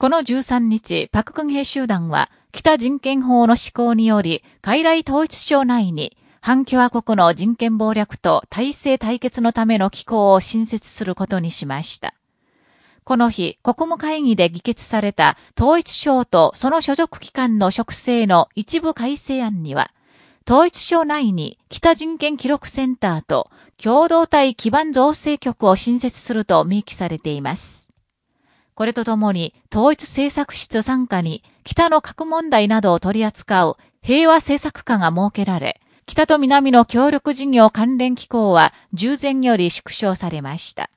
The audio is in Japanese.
この13日、パククンヘ集団は、北人権法の施行により、海来統一省内に、反共和国の人権暴略と体制対決のための機構を新設することにしました。この日、国務会議で議決された統一省とその所属機関の職制の一部改正案には、統一省内に北人権記録センターと共同体基盤造成局を新設すると明記されています。これとともに、統一政策室参加に、北の核問題などを取り扱う平和政策課が設けられ、北と南の協力事業関連機構は従前より縮小されました。